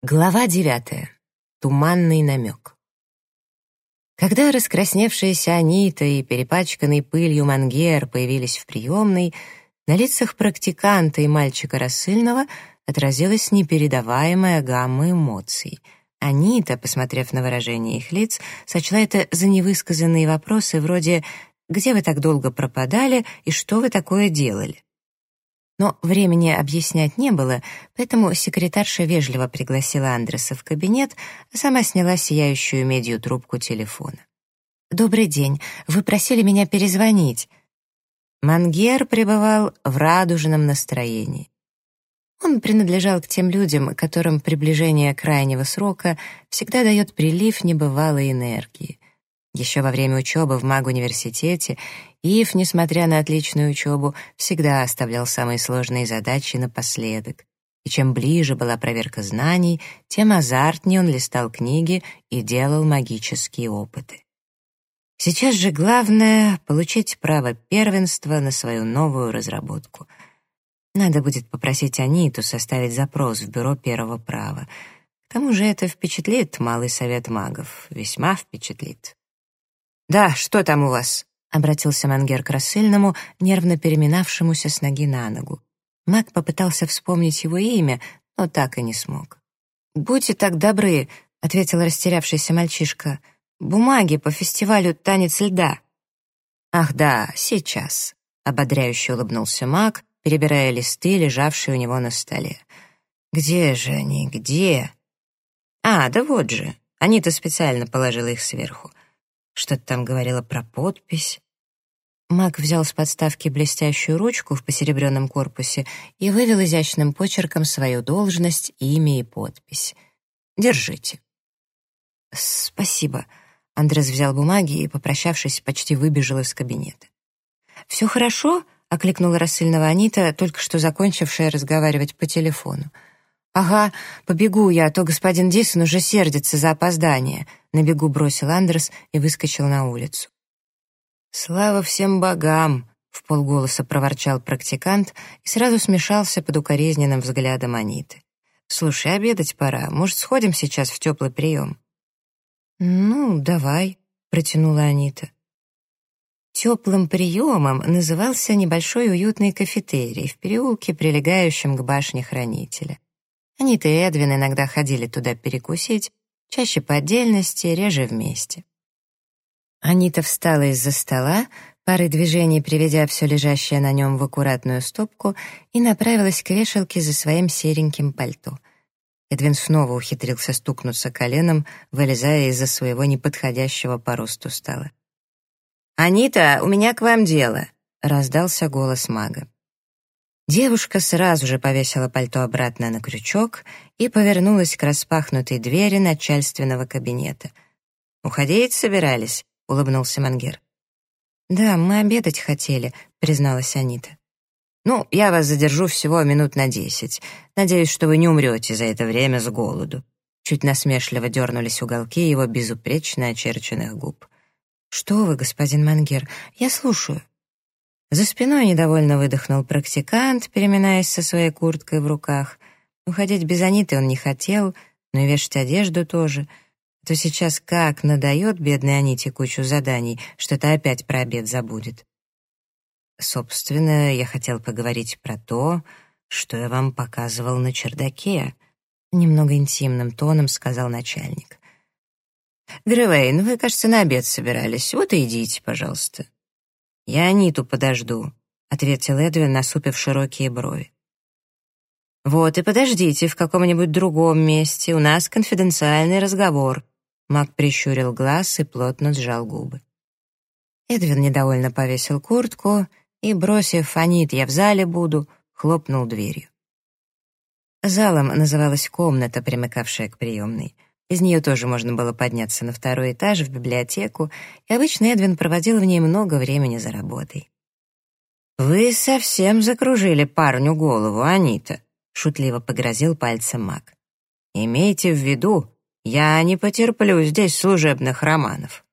Глава девятая. Туманный намек. Когда раскрасневшаяся Анита и перепачканный пылью Мангер появились в приемной, на лицах практиканта и мальчика рассыльного отразилась непередаваемая гамма эмоций. Анита, посмотрев на выражение их лиц, сочла это за невысказанные вопросы вроде «Где вы так долго пропадали и что вы такое делали?». Но времени объяснять не было, поэтому секретарша вежливо пригласила Андреса в кабинет, а сама сняла сияющую медью трубку телефона. «Добрый день. Вы просили меня перезвонить». Мангер пребывал в радужном настроении. Он принадлежал к тем людям, которым приближение крайнего срока всегда дает прилив небывалой энергии. Еще во время учебы в Маг-университете Ив, несмотря на отличную учебу, всегда оставлял самые сложные задачи напоследок. И чем ближе была проверка знаний, тем азартнее он листал книги и делал магические опыты. Сейчас же главное — получить право первенства на свою новую разработку. Надо будет попросить Аниту составить запрос в бюро первого права. К тому же это впечатлит Малый совет магов, весьма впечатлит. «Да, что там у вас?» — обратился Мангер к рассыльному, нервно переминавшемуся с ноги на ногу. Маг попытался вспомнить его имя, но так и не смог. «Будьте так добры», — ответил растерявшийся мальчишка. «Бумаги по фестивалю «Танец льда». «Ах да, сейчас», — ободряюще улыбнулся маг, перебирая листы, лежавшие у него на столе. «Где же они, где?» «А, да вот же». Анита специально положила их сверху. Что-то там говорила про подпись. Мак взял с подставки блестящую ручку в посеребренном корпусе и вывел изящным почерком свою должность, имя и подпись. «Держите». «Спасибо». Андрес взял бумаги и, попрощавшись, почти выбежал из кабинета. «Все хорошо?» — окликнула рассыльного Анита, только что закончившая разговаривать по телефону. «Ага, побегу я, а то господин Дисон уже сердится за опоздание», — на бегу бросил Андерс и выскочил на улицу. «Слава всем богам!» — в полголоса проворчал практикант и сразу смешался под укоризненным взглядом Аниты. «Слушай, обедать пора. Может, сходим сейчас в теплый прием?» «Ну, давай», — протянула Анита. Теплым приемом назывался небольшой уютный кафетерий в переулке, прилегающем к башне хранителя. Анита и Эдвин иногда ходили туда перекусить, чаще по отдельности, реже вместе. Анита встала из-за стола, парой движений приведя все лежащее на нем в аккуратную стопку, и направилась к вешалке за своим сереньким пальто. Эдвин снова ухитрился стукнуться коленом, вылезая из-за своего неподходящего по росту стола. «Анита, у меня к вам дело», — раздался голос мага. Девушка сразу же повесила пальто обратно на крючок и повернулась к распахнутой двери начальственного кабинета. «Уходить собирались?» — улыбнулся Мангер. «Да, мы обедать хотели», — призналась Анита. «Ну, я вас задержу всего минут на десять. Надеюсь, что вы не умрете за это время с голоду». Чуть насмешливо дернулись уголки его безупречно очерченных губ. «Что вы, господин Мангер, я слушаю». За спиной недовольно выдохнул практикант, переминаясь со своей курткой в руках. Уходить без Аниты он не хотел, но и вешать одежду тоже. То сейчас как надает бедной Аните кучу заданий, что-то опять про обед забудет. Собственно, я хотел поговорить про то, что я вам показывал на чердаке. Немного интимным тоном сказал начальник. «Гревейн, вы, кажется, на обед собирались. Вот и идите, пожалуйста». «Я Аниту подожду», — ответил Эдвин, насупив широкие брови. «Вот и подождите в каком-нибудь другом месте, у нас конфиденциальный разговор», Мак прищурил глаз и плотно сжал губы. Эдвин недовольно повесил куртку и, бросив «Анит, я в зале буду», хлопнул дверью. Залом называлась комната, примыкавшая к приемной — из нее тоже можно было подняться на второй этаж, в библиотеку, и обычно Эдвин проводил в ней много времени за работой. «Вы совсем закружили парню голову, Анита», — шутливо погрозил пальцем маг. «Имейте в виду, я не потерплю здесь служебных романов».